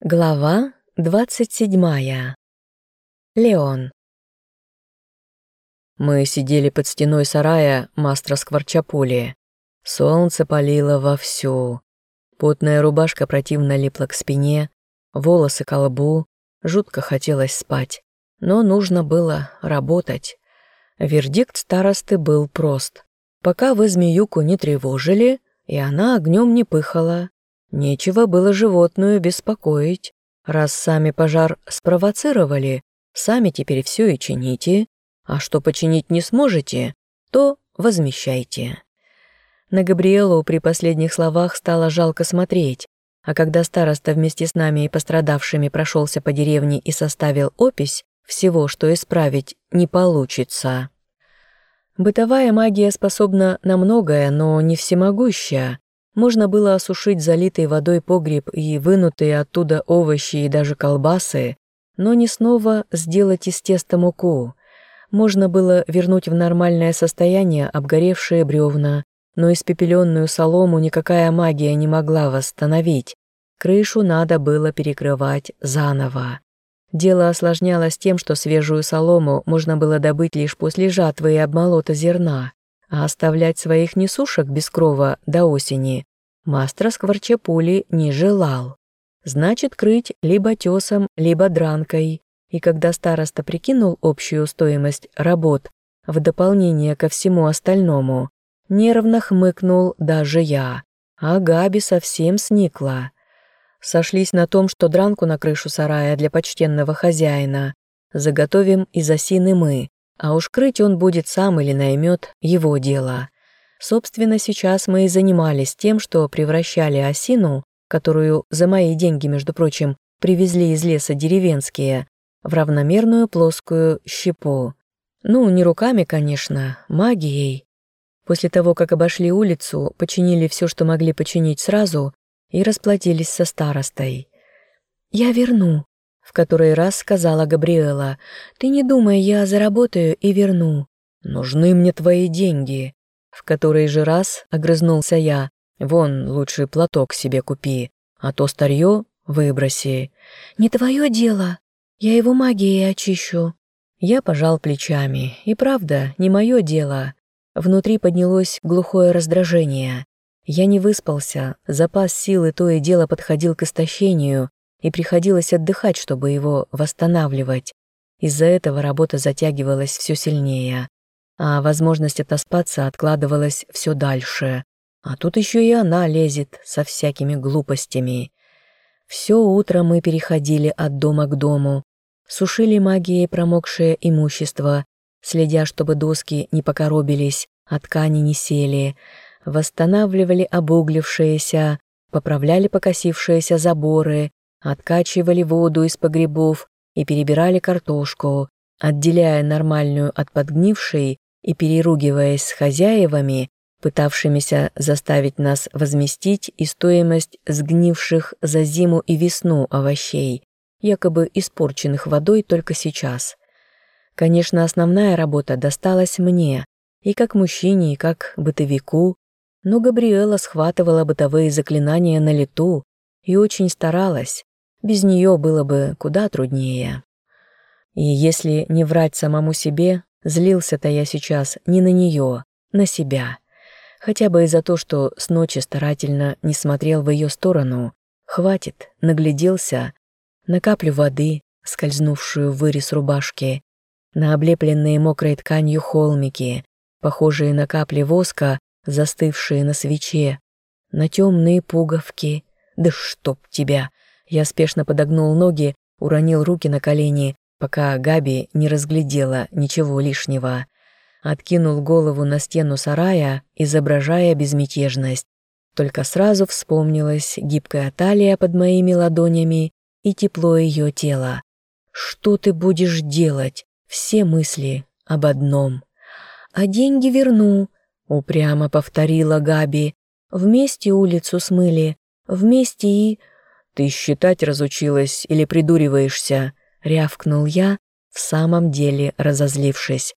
Глава двадцать седьмая. Леон. Мы сидели под стеной сарая мастера Скворчапули. Солнце палило вовсю. Потная рубашка противно липла к спине, волосы к лбу, жутко хотелось спать. Но нужно было работать. Вердикт старосты был прост. Пока вы змеюку не тревожили, и она огнем не пыхала, Нечего было животную беспокоить. Раз сами пожар спровоцировали, сами теперь все и чините, а что починить не сможете, то возмещайте. На Габриэлу при последних словах стало жалко смотреть, а когда староста вместе с нами и пострадавшими прошелся по деревне и составил опись всего, что исправить не получится. Бытовая магия способна на многое, но не всемогущая, можно было осушить залитый водой погреб и вынутые оттуда овощи и даже колбасы, но не снова сделать из теста муку. Можно было вернуть в нормальное состояние обгоревшие бревна, но испепеленную солому никакая магия не могла восстановить. Крышу надо было перекрывать заново. Дело осложнялось тем, что свежую солому можно было добыть лишь после жатвы и обмолота зерна, а оставлять своих несушек без крова до осени Мастер Скворчепули не желал. Значит, крыть либо тесом, либо дранкой. И когда староста прикинул общую стоимость работ в дополнение ко всему остальному, нервно хмыкнул даже я, а Габи совсем сникла. Сошлись на том, что дранку на крышу сарая для почтенного хозяина заготовим из осины мы, а уж крыть он будет сам или наймет его дело. Собственно, сейчас мы и занимались тем, что превращали осину, которую за мои деньги, между прочим, привезли из леса деревенские, в равномерную плоскую щепу. Ну, не руками, конечно, магией. После того, как обошли улицу, починили все, что могли починить сразу, и расплатились со старостой. «Я верну», — в который раз сказала Габриэла. «Ты не думай, я заработаю и верну». «Нужны мне твои деньги», в который же раз огрызнулся я. Вон, лучший платок себе купи, а то старье выброси. Не твое дело, я его магией очищу. Я пожал плечами, и правда, не мое дело. Внутри поднялось глухое раздражение. Я не выспался, запас силы то и дело подходил к истощению, и приходилось отдыхать, чтобы его восстанавливать. Из-за этого работа затягивалась все сильнее а возможность отоспаться откладывалась все дальше. А тут еще и она лезет со всякими глупостями. Все утро мы переходили от дома к дому, сушили магией промокшее имущество, следя, чтобы доски не покоробились, а ткани не сели, восстанавливали обуглившиеся, поправляли покосившиеся заборы, откачивали воду из погребов и перебирали картошку, отделяя нормальную от подгнившей и переругиваясь с хозяевами, пытавшимися заставить нас возместить и стоимость сгнивших за зиму и весну овощей, якобы испорченных водой только сейчас. Конечно, основная работа досталась мне, и как мужчине, и как бытовику, но Габриэла схватывала бытовые заклинания на лету и очень старалась, без нее было бы куда труднее. И если не врать самому себе, Злился-то я сейчас не на нее, на себя. Хотя бы и за то, что с ночи старательно не смотрел в ее сторону. Хватит, нагляделся. На каплю воды, скользнувшую в вырез рубашки, на облепленные мокрой тканью холмики, похожие на капли воска, застывшие на свече, на темные пуговки. Да чтоб тебя! Я спешно подогнул ноги, уронил руки на колени пока Габи не разглядела ничего лишнего. Откинул голову на стену сарая, изображая безмятежность. Только сразу вспомнилась гибкая талия под моими ладонями и тепло ее тела. «Что ты будешь делать?» Все мысли об одном. «А деньги верну», — упрямо повторила Габи. «Вместе улицу смыли, вместе и...» «Ты считать разучилась или придуриваешься?» — рявкнул я, в самом деле разозлившись.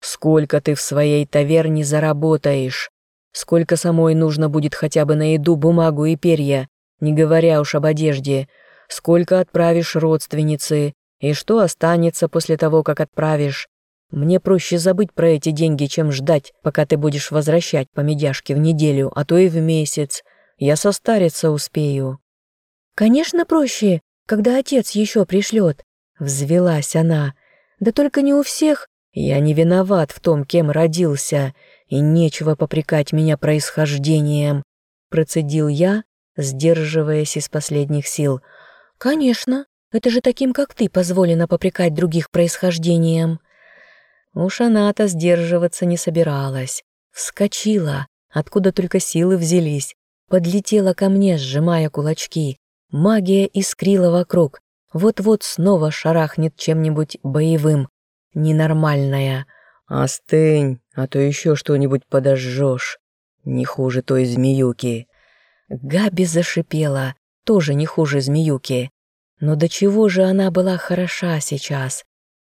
«Сколько ты в своей таверне заработаешь? Сколько самой нужно будет хотя бы на еду, бумагу и перья, не говоря уж об одежде? сколько отправишь родственнице и что останется после того, как отправишь. Мне проще забыть про эти деньги, чем ждать, пока ты будешь возвращать по медяшке в неделю, а то и в месяц. Я состариться успею». «Конечно проще, когда отец еще пришлет», — взвелась она. «Да только не у всех. Я не виноват в том, кем родился, и нечего попрекать меня происхождением», — процедил я, сдерживаясь из последних сил. «Конечно, это же таким, как ты, позволено попрекать других происхождением». Уж она-то сдерживаться не собиралась. Вскочила, откуда только силы взялись, подлетела ко мне, сжимая кулачки. Магия искрила вокруг, вот-вот снова шарахнет чем-нибудь боевым. Ненормальная. «Остынь, а то еще что-нибудь подожжешь. Не хуже той змеюки». Габи зашипела, тоже не хуже змеюки. Но до чего же она была хороша сейчас?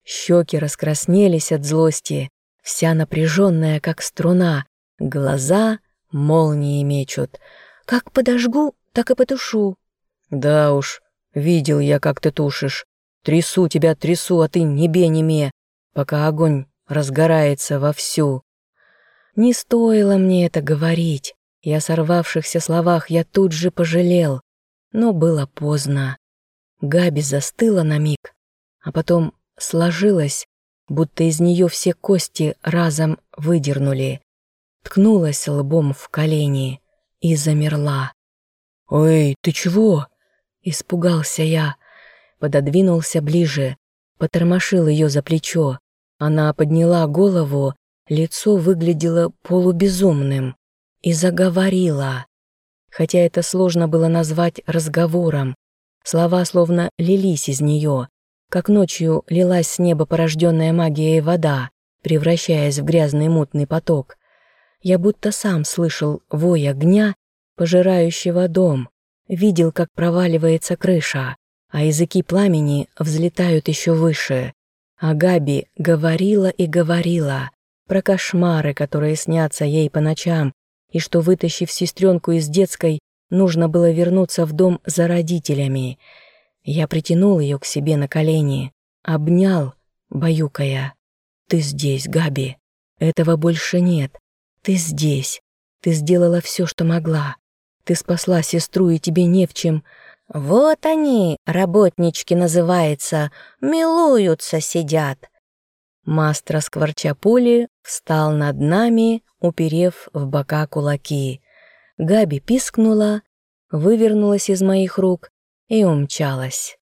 Щеки раскраснелись от злости, вся напряженная, как струна, глаза молнии мечут. Как подожгу, так и потушу. Да уж, видел я, как ты тушишь. Трясу тебя, трясу, а ты небе неме, пока огонь разгорается вовсю. Не стоило мне это говорить. И о сорвавшихся словах я тут же пожалел. Но было поздно. Габи застыла на миг, а потом сложилась, будто из нее все кости разом выдернули, ткнулась лбом в колени и замерла. «Ой, ты чего?» — испугался я, пододвинулся ближе, потормошил ее за плечо. Она подняла голову, лицо выглядело полубезумным и заговорила. Хотя это сложно было назвать разговором, слова словно лились из нее, как ночью лилась с неба порожденная магией вода, превращаясь в грязный мутный поток. Я будто сам слышал вой огня, пожирающего дом, видел, как проваливается крыша, а языки пламени взлетают еще выше. А Габи говорила и говорила про кошмары, которые снятся ей по ночам, и что, вытащив сестренку из детской, нужно было вернуться в дом за родителями — я притянул ее к себе на колени, обнял, баюкая. «Ты здесь, Габи. Этого больше нет. Ты здесь. Ты сделала все, что могла. Ты спасла сестру, и тебе не в чем...» «Вот они, работнички называется, милуются сидят». Мастер Скворчаполи встал над нами, уперев в бока кулаки. Габи пискнула, вывернулась из моих рук и умчалась.